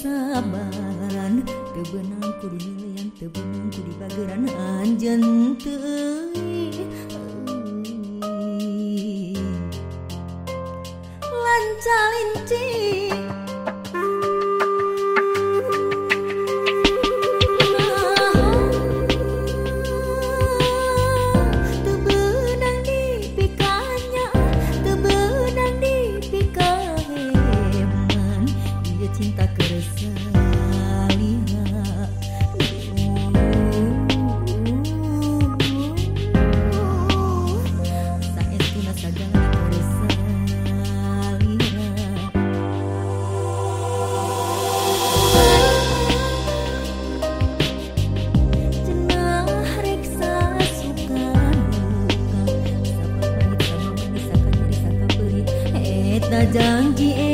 saban tebenang kudu nilaian tebenang kudu pageran anjen teuing lancar lincing janji